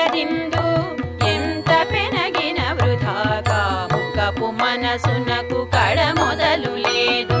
పెనరిందు ఎంత పెనగిన వృధా కాముకపు మనసునకు కడ మొదలు లేదు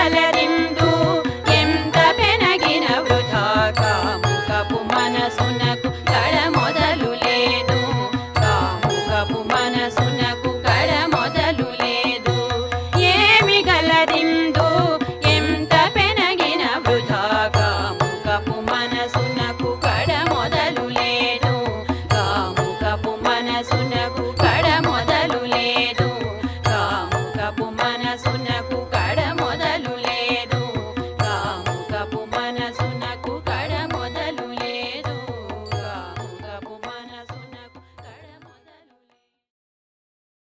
galerinha. Manasu.